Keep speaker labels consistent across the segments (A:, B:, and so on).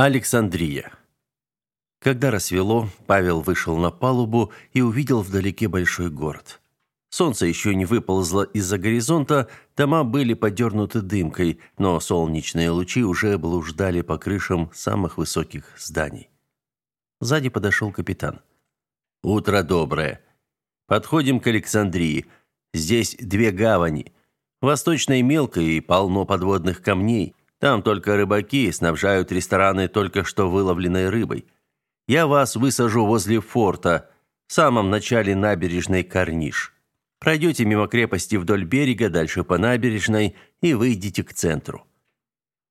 A: Александрия. Когда рассвело, Павел вышел на палубу и увидел вдалеке большой город. Солнце еще не выползло из-за горизонта, дома были подернуты дымкой, но солнечные лучи уже блуждали по крышам самых высоких зданий. Сзади подошел капитан. «Утро доброе. Подходим к Александрии. Здесь две гавани. Восточная мелкая и полно подводных камней. Там только рыбаки снабжают рестораны только что выловленной рыбой. Я вас высажу возле форта, в самом начале набережной Карниш. Пройдете мимо крепости вдоль берега, дальше по набережной и выйдете к центру.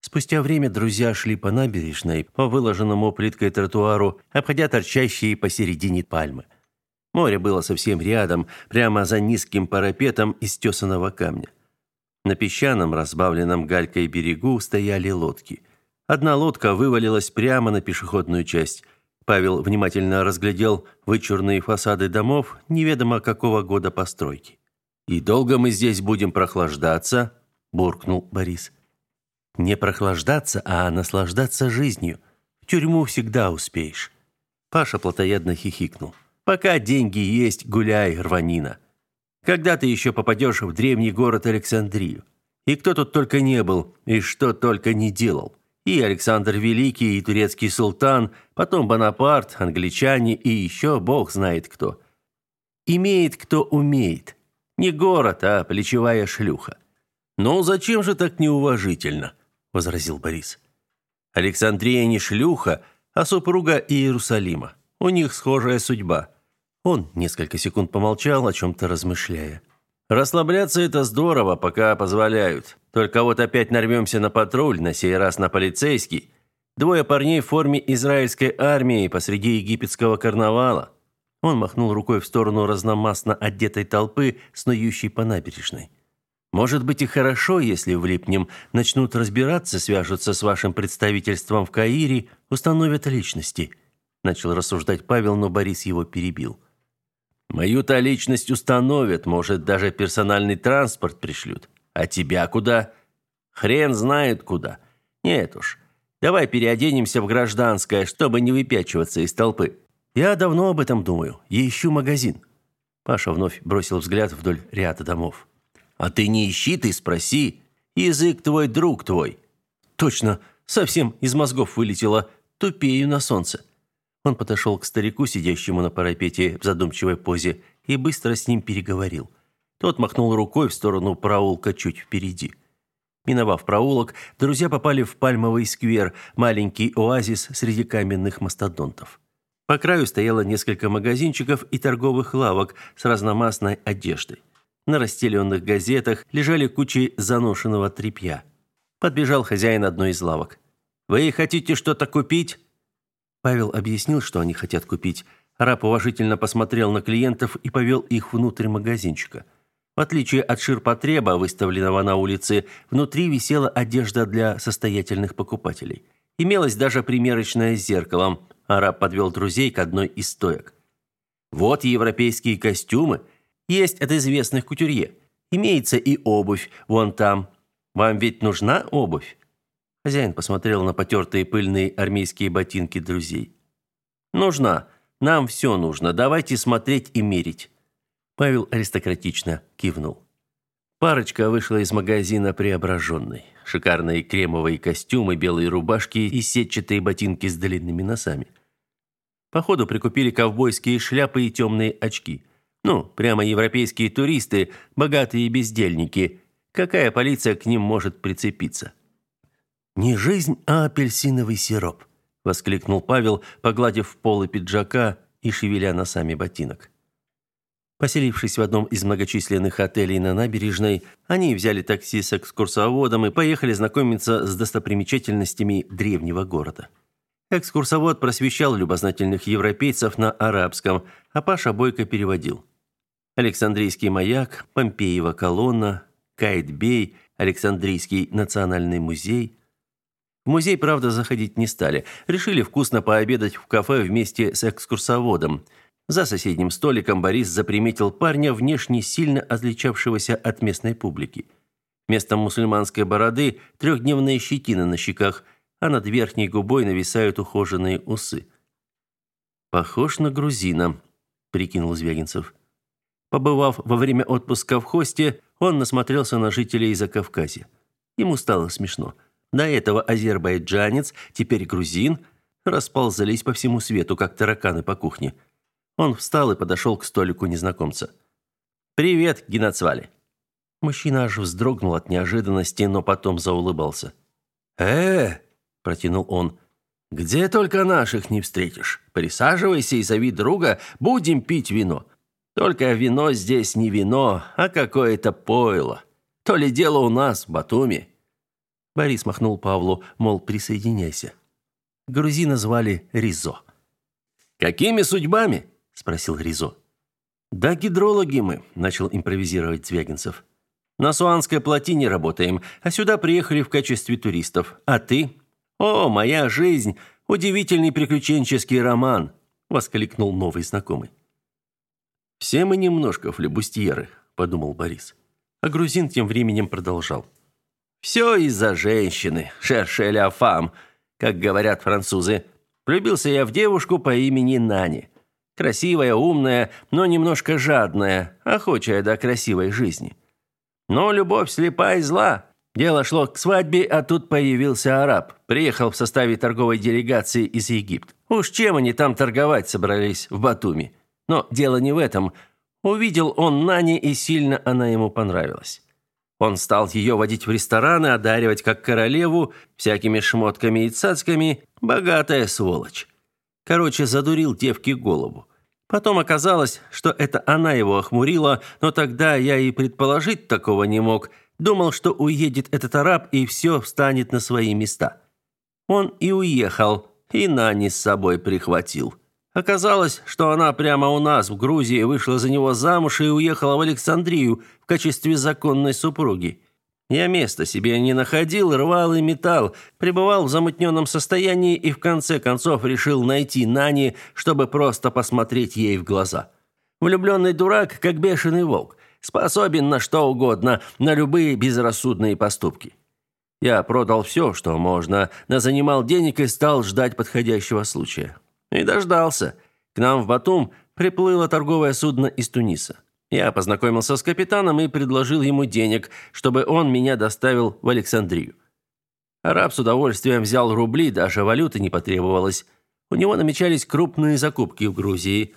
A: Спустя время друзья шли по набережной, по выложенному плиткой тротуару, обходя торчащие посередине пальмы. Море было совсем рядом, прямо за низким парапетом из тесаного камня. На песчаном, разбавленном галькой берегу стояли лодки. Одна лодка вывалилась прямо на пешеходную часть. Павел внимательно разглядел вычурные фасады домов неведомо какого года постройки. «И долго мы здесь будем прохлаждаться?» – буркнул Борис. «Не прохлаждаться, а наслаждаться жизнью. В тюрьму всегда успеешь». Паша плотоядно хихикнул. «Пока деньги есть, гуляй, рванина». Когда ты еще попадешь в древний город Александрию? И кто тут только не был, и что только не делал. И Александр Великий, и турецкий султан, потом Бонапарт, англичане и еще бог знает кто. Имеет кто умеет. Не город, а плечевая шлюха. «Ну, зачем же так неуважительно?» – возразил Борис. «Александрия не шлюха, а супруга Иерусалима. У них схожая судьба. Он несколько секунд помолчал, о чем-то размышляя. «Расслабляться это здорово, пока позволяют. Только вот опять нарвемся на патруль, на сей раз на полицейский. Двое парней в форме израильской армии посреди египетского карнавала». Он махнул рукой в сторону разномастно одетой толпы, снующей по набережной. «Может быть и хорошо, если влипнем, начнут разбираться, свяжутся с вашим представительством в Каире, установят личности». Начал рассуждать Павел, но Борис его перебил. Мою-то личность установят, может, даже персональный транспорт пришлют. А тебя куда? Хрен знает куда. Нет уж. Давай переоденемся в гражданское, чтобы не выпячиваться из толпы. Я давно об этом думаю. Я ищу магазин. Паша вновь бросил взгляд вдоль ряда домов. А ты не ищи, ты спроси. Язык твой друг твой. Точно, совсем из мозгов вылетело. Тупею на солнце. Он подошел к старику, сидящему на парапете в задумчивой позе, и быстро с ним переговорил. Тот махнул рукой в сторону проулка чуть впереди. Миновав проулок, друзья попали в пальмовый сквер, маленький оазис среди каменных мастодонтов. По краю стояло несколько магазинчиков и торговых лавок с разномастной одеждой. На расстеленных газетах лежали кучи заношенного тряпья. Подбежал хозяин одной из лавок. «Вы хотите что-то купить?» Павел объяснил, что они хотят купить. Раб уважительно посмотрел на клиентов и повел их внутрь магазинчика. В отличие от ширпотреба, выставленного на улице, внутри висела одежда для состоятельных покупателей. Имелось даже примерочное с зеркалом. Араб подвел друзей к одной из стоек. «Вот европейские костюмы. Есть от известных кутюрье. Имеется и обувь вон там. Вам ведь нужна обувь?» Хозяин посмотрел на потертые пыльные армейские ботинки друзей. «Нужна. Нам все нужно. Давайте смотреть и мерить». Павел аристократично кивнул. Парочка вышла из магазина преображенной. Шикарные кремовые костюмы, белые рубашки и сетчатые ботинки с длинными носами. Походу прикупили ковбойские шляпы и темные очки. Ну, прямо европейские туристы, богатые бездельники. Какая полиция к ним может прицепиться? «Не жизнь, а апельсиновый сироп», – воскликнул Павел, погладив полы пиджака и шевеля носами ботинок. Поселившись в одном из многочисленных отелей на набережной, они взяли такси с экскурсоводом и поехали знакомиться с достопримечательностями древнего города. Экскурсовод просвещал любознательных европейцев на арабском, а Паша Бойко переводил. Александрийский маяк, Помпеева колонна, Кайт-бей, Александрийский национальный музей – в музей, правда, заходить не стали. Решили вкусно пообедать в кафе вместе с экскурсоводом. За соседним столиком Борис заприметил парня, внешне сильно отличавшегося от местной публики. Вместо мусульманской бороды трехдневная щетина на щеках, а над верхней губой нависают ухоженные усы. Похож на грузина, прикинул Звягинцев. Побывав во время отпуска в Хосте, он насмотрелся на жителей Закавказья. Ему стало смешно. До этого азербайджанец, теперь грузин, расползались по всему свету, как тараканы по кухне. Он встал и подошел к столику незнакомца. «Привет, Геннадсвали!» Мужчина аж вздрогнул от неожиданности, но потом заулыбался. «Э, — протянул он, — где только наших не встретишь. Присаживайся и зови друга, будем пить вино. Только вино здесь не вино, а какое-то пойло. То ли дело у нас, в Батуми». Борис махнул Павлу, мол, присоединяйся. Грузина звали Ризо. «Какими судьбами?» – спросил Ризо. «Да гидрологи мы», – начал импровизировать Звягинцев. На Суанской плотине работаем, а сюда приехали в качестве туристов. А ты? О, моя жизнь, удивительный приключенческий роман, воскликнул новый знакомый. Все мы немножко флебустьеры, подумал Борис. А грузин тем временем продолжал. Все из-за женщины, шершеля фам, как говорят французы. Влюбился я в девушку по имени Нани. Красивая, умная, но немножко жадная, охочая до красивой жизни. Но любовь слепа и зла. Дело шло к свадьбе, а тут появился араб. Приехал в составе торговой делегации из Египта. Уж чем они там торговать собрались в Батуми? Но дело не в этом. Увидел он Нани, и сильно она ему понравилась. Он стал ее водить в рестораны, одаривать как королеву, всякими шмотками и цацками. Богатая сволочь. Короче, задурил девке голову. Потом оказалось, что это она его охмурила, но тогда я и предположить такого не мог. Думал, что уедет этот араб и все встанет на свои места. Он и уехал, и Нани с собой прихватил. Оказалось, что она прямо у нас в Грузии вышла за него замуж и уехала в Александрию в качестве законной супруги. Я места себе не находил, рвал и метал, пребывал в замутненном состоянии и в конце концов решил найти Нани, чтобы просто посмотреть ей в глаза. Влюбленный дурак, как бешеный волк, способен на что угодно, на любые безрассудные поступки. Я продал все, что можно, назанимал денег и стал ждать подходящего случая. И дождался. К нам в Батум приплыло торговое судно из Туниса. Я познакомился с капитаном и предложил ему денег, чтобы он меня доставил в Александрию. Араб с удовольствием взял рубли, даже валюты не потребовалось. У него намечались крупные закупки в Грузии.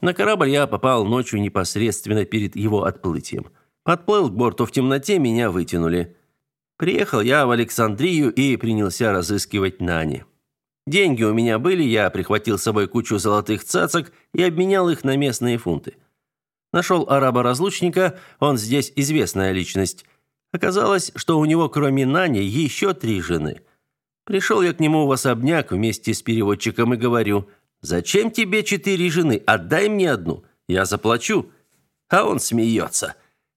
A: На корабль я попал ночью непосредственно перед его отплытием. Подплыл к борту в темноте, меня вытянули. Приехал я в Александрию и принялся разыскивать Нани. Деньги у меня были, я прихватил с собой кучу золотых цацок и обменял их на местные фунты. Нашел араба-разлучника, он здесь известная личность. Оказалось, что у него кроме Нани еще три жены. Пришел я к нему в особняк вместе с переводчиком и говорю, «Зачем тебе четыре жены? Отдай мне одну, я заплачу». А он смеется.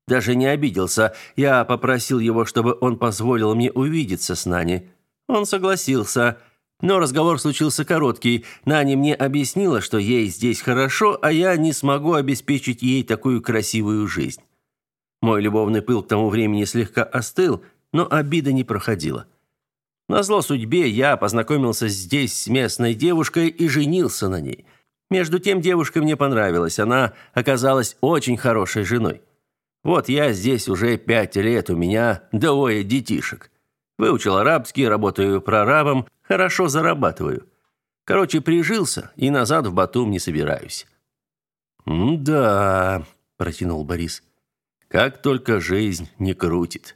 A: Даже не обиделся. Я попросил его, чтобы он позволил мне увидеться с Нани. Он согласился. Но разговор случился короткий. Наня мне объяснила, что ей здесь хорошо, а я не смогу обеспечить ей такую красивую жизнь. Мой любовный пыл к тому времени слегка остыл, но обида не проходила. На зло судьбе я познакомился здесь с местной девушкой и женился на ней. Между тем девушка мне понравилась, она оказалась очень хорошей женой. Вот я здесь уже пять лет, у меня двое детишек. Выучил арабский, работаю прорабом, хорошо зарабатываю. Короче, прижился и назад в Батум не собираюсь. «Да», – протянул Борис, – «как только жизнь не крутит».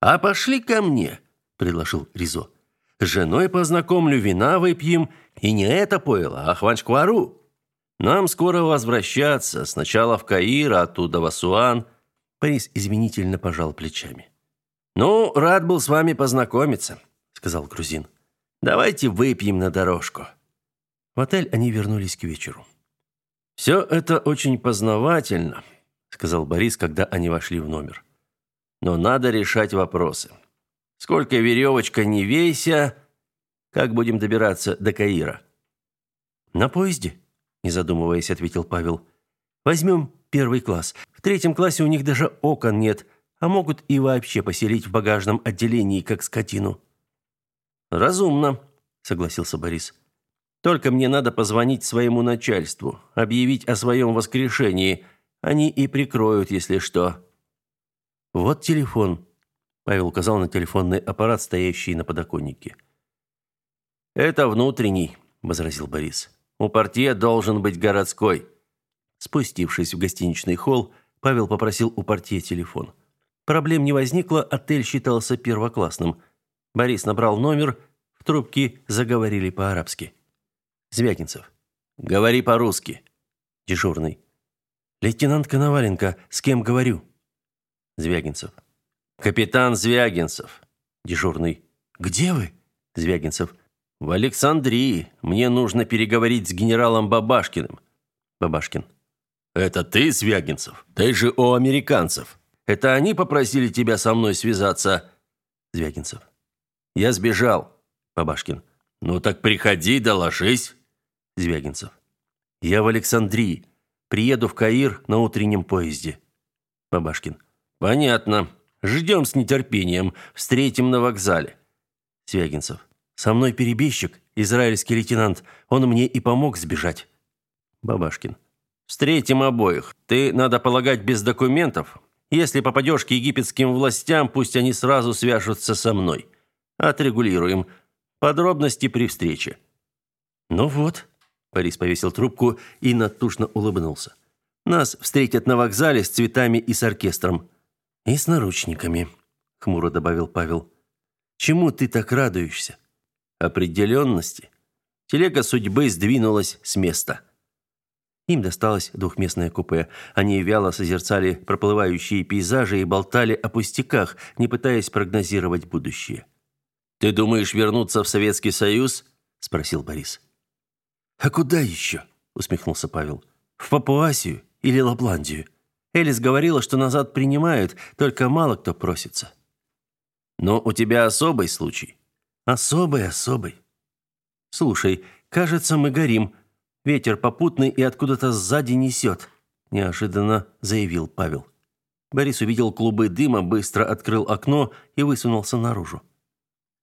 A: «А пошли ко мне», – предложил Ризо. «С женой познакомлю, вина выпьем, и не это пойло, а хванчквару. Нам скоро возвращаться, сначала в Каир, а оттуда в Асуан». Борис извинительно пожал плечами. «Ну, рад был с вами познакомиться», — сказал грузин. «Давайте выпьем на дорожку». В отель они вернулись к вечеру. «Все это очень познавательно», — сказал Борис, когда они вошли в номер. «Но надо решать вопросы. Сколько веревочка не вейся, как будем добираться до Каира?» «На поезде», — не задумываясь, ответил Павел. «Возьмем первый класс. В третьем классе у них даже окон нет, а могут и вообще поселить в багажном отделении, как скотину. Разумно, согласился Борис. Только мне надо позвонить своему начальству, объявить о своем воскрешении. Они и прикроют, если что. Вот телефон. Павел указал на телефонный аппарат, стоящий на подоконнике. Это внутренний, возразил Борис. У портье должен быть городской. Спустившись в гостиничный холл, Павел попросил у портье телефон. Проблем не возникло, отель считался первоклассным. Борис набрал номер, в трубке заговорили по-арабски. Звягинцев. Говори по-русски. Дежурный. Лейтенант Коноваленко, с кем говорю? Звягинцев. Капитан Звягинцев. Дежурный. Где вы? Звягинцев. В Александрии. Мне нужно переговорить с генералом Бабашкиным. Бабашкин. Это ты, Звягинцев? Ты же у американцев. Это они попросили тебя со мной связаться? Звягинцев. Я сбежал. Бабашкин. Ну так приходи, доложись. Звягинцев. Я в Александрии. Приеду в Каир на утреннем поезде. Бабашкин. Понятно. Ждем с нетерпением. Встретим на вокзале. Звягинцев. Со мной перебежчик, израильский лейтенант. Он мне и помог сбежать. Бабашкин. Встретим обоих. Ты, надо полагать, без документов. Если попадешь к египетским властям, пусть они сразу свяжутся со мной. Отрегулируем. Подробности при встрече. Ну вот, Борис повесил трубку и натужно улыбнулся. Нас встретят на вокзале с цветами и с оркестром. И с наручниками, хмуро добавил Павел. Чему ты так радуешься? Определенности. Телега судьбы сдвинулась с места. Им досталось двухместное купе. Они вяло созерцали проплывающие пейзажи и болтали о пустяках, не пытаясь прогнозировать будущее. «Ты думаешь вернуться в Советский Союз?» – спросил Борис. «А куда еще?» – усмехнулся Павел. «В Папуасию или Лапландию? Элис говорила, что назад принимают, только мало кто просится». «Но у тебя особый случай». «Особый, особый». «Слушай, кажется, мы горим. Ветер попутный и откуда-то сзади несет», – неожиданно заявил Павел. Борис увидел клубы дыма, быстро открыл окно и высунулся наружу.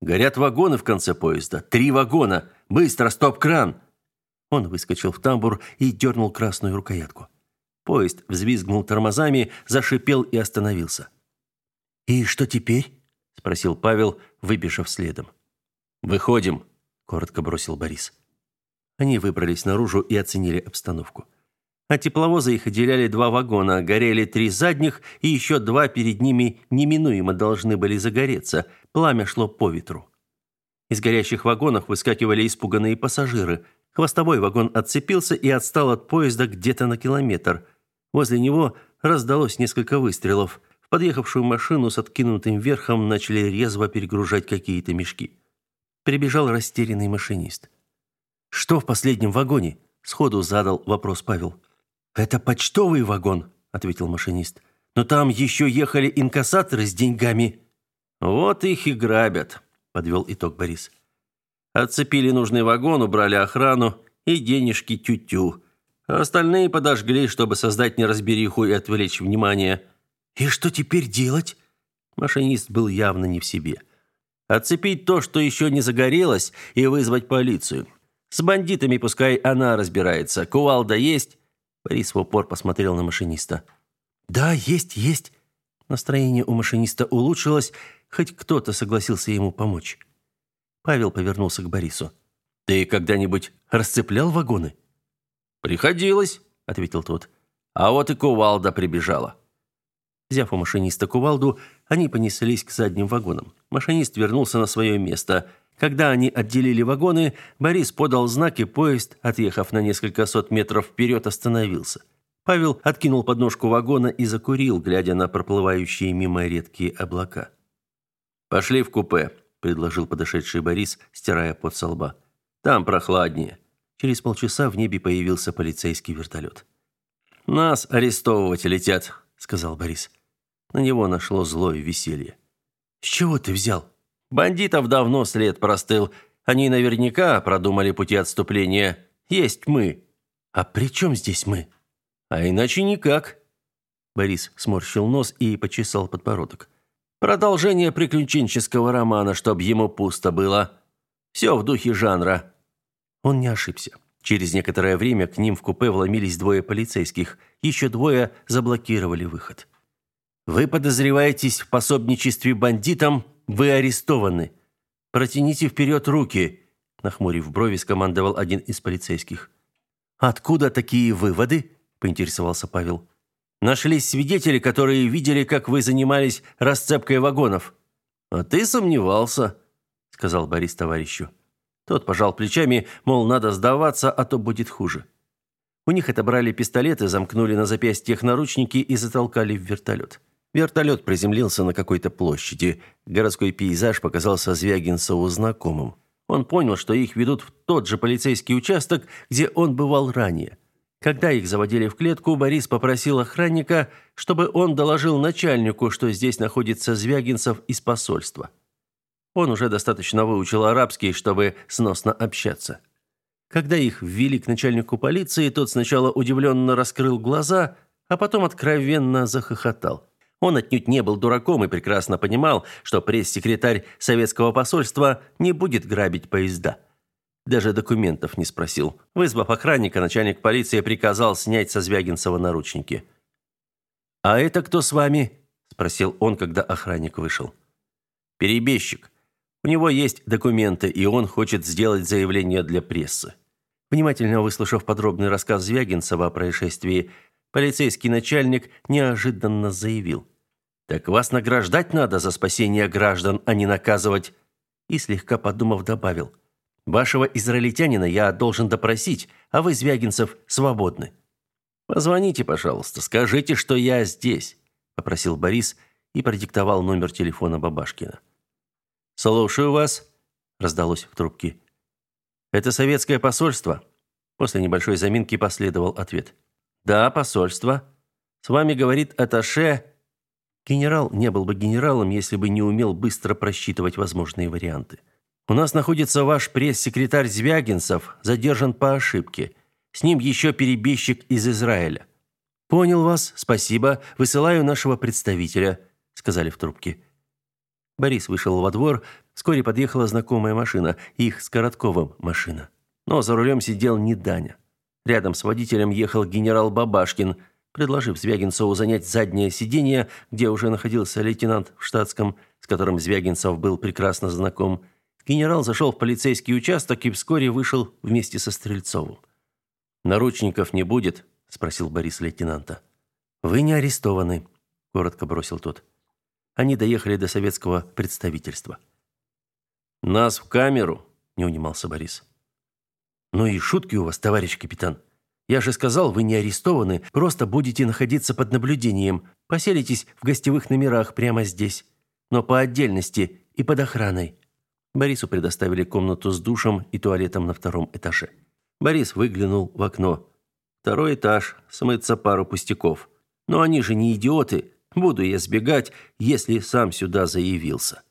A: «Горят вагоны в конце поезда. Три вагона! Быстро, стоп-кран!» Он выскочил в тамбур и дернул красную рукоятку. Поезд взвизгнул тормозами, зашипел и остановился. «И что теперь?» – спросил Павел, выбежав следом. «Выходим», – коротко бросил Борис. Они выбрались наружу и оценили обстановку. От тепловоза их отделяли два вагона, горели три задних, и еще два перед ними неминуемо должны были загореться. Пламя шло по ветру. Из горящих вагонов выскакивали испуганные пассажиры – Хвостовой вагон отцепился и отстал от поезда где-то на километр. Возле него раздалось несколько выстрелов. В подъехавшую машину с откинутым верхом начали резво перегружать какие-то мешки. Прибежал растерянный машинист. «Что в последнем вагоне?» – сходу задал вопрос Павел. «Это почтовый вагон», – ответил машинист. «Но там еще ехали инкассаторы с деньгами». «Вот их и грабят», – подвел итог Борис. Отцепили нужный вагон, убрали охрану и денежки тю-тю. А остальные подожгли, чтобы создать неразбериху и отвлечь внимание. «И что теперь делать?» Машинист был явно не в себе. «Отцепить то, что еще не загорелось, и вызвать полицию. С бандитами пускай она разбирается. Кувалда есть?» Борис в упор посмотрел на машиниста. «Да, есть, есть». Настроение у машиниста улучшилось, хоть кто-то согласился ему помочь. Павел повернулся к Борису. Ты когда-нибудь расцеплял вагоны? Приходилось, ответил тот. А вот и кувалда прибежала. Взяв у машиниста кувалду, они понеслись к задним вагонам. Машинист вернулся на свое место. Когда они отделили вагоны, Борис подал знак, и поезд, отъехав на несколько сот метров вперед, остановился. Павел откинул подножку вагона и закурил, глядя на проплывающие мимо редкие облака. «Пошли в купе», предложил подошедший Борис, стирая пот со лба. Там прохладнее. Через полчаса в небе появился полицейский вертолет. Нас арестовывать летят, сказал Борис. На него нашло злое веселье. С чего ты взял? Бандитов давно след простыл. Они наверняка продумали пути отступления. Есть мы. А при чем здесь мы? А иначе никак. Борис сморщил нос и почесал подбородок. Продолжение приключенческого романа, чтоб ему пусто было. Все в духе жанра». Он не ошибся. Через некоторое время к ним в купе вломились двое полицейских. Еще двое заблокировали выход. «Вы подозреваетесь в пособничестве бандитам, вы арестованы. Протяните вперед руки», нахмурив брови, скомандовал один из полицейских. «Откуда такие выводы?» – поинтересовался Павел. «Нашлись свидетели, которые видели, как вы занимались расцепкой вагонов». «А ты сомневался», – сказал Борис товарищу. Тот пожал плечами, мол, надо сдаваться, а то будет хуже. У них отобрали пистолеты, замкнули на запястьях наручники и затолкали в вертолет. Вертолет приземлился на какой-то площади. Городской пейзаж показался Звягинцеву знакомым. Он понял, что их ведут в тот же полицейский участок, где он бывал ранее. Когда их заводили в клетку, Борис попросил охранника, чтобы он доложил начальнику, что здесь находится Звягинцев из посольства. Он уже достаточно выучил арабский, чтобы сносно общаться. Когда их ввели к начальнику полиции, тот сначала удивленно раскрыл глаза, а потом откровенно захохотал. Он отнюдь не был дураком и прекрасно понимал, что пресс-секретарь советского посольства не будет грабить поезда. Даже документов не спросил. Вызвав охранника, начальник полиции приказал снять со Звягинцева наручники. «А это кто с вами?» – спросил он, когда охранник вышел. «Перебежчик. У него есть документы, и он хочет сделать заявление для прессы». Внимательно выслушав подробный рассказ Звягинцева о происшествии, Полицейский начальник неожиданно заявил. «Так вас награждать надо за спасение граждан, а не наказывать». И слегка подумав, добавил. «Вашего израильтянина я должен допросить, а вы, Звягинцев, свободны». «Позвоните, пожалуйста, скажите, что я здесь», – попросил Борис и продиктовал номер телефона Бабашкина. «Слушаю вас», – раздалось в трубке. «Это советское посольство?» После небольшой заминки последовал ответ. Да, посольство. С вами говорит аташе. Генерал не был бы генералом, если бы не умел быстро просчитывать возможные варианты. У нас находится ваш пресс-секретарь Звягинцев, задержан по ошибке. С ним еще перебежчик из Израиля. Понял вас, спасибо. Высылаю нашего представителя, сказали в трубке. Борис вышел во двор, вскоре подъехала знакомая машина, их с Коротковым машина. Но за рулем сидел не Даня. Рядом с водителем ехал генерал Бабашкин, предложив Звягинцеву занять заднее сиденье, где уже находился лейтенант в штатском, с которым Звягинцев был прекрасно знаком. Генерал зашел в полицейский участок и вскоре вышел вместе со Стрельцовым. «Наручников не будет?» – спросил Борис лейтенанта. «Вы не арестованы», – коротко бросил тот. Они доехали до советского представительства. «Нас в камеру?» – не унимался Борис. «Ну и шутки у вас, товарищ капитан. Я же сказал, вы не арестованы, просто будете находиться под наблюдением. Поселитесь в гостевых номерах прямо здесь, но по отдельности и под охраной». Борису предоставили комнату с душем и туалетом на втором этаже. Борис выглянул в окно. Второй этаж, смыться пару пустяков. Но они же не идиоты. Буду я сбегать, если сам сюда заявился.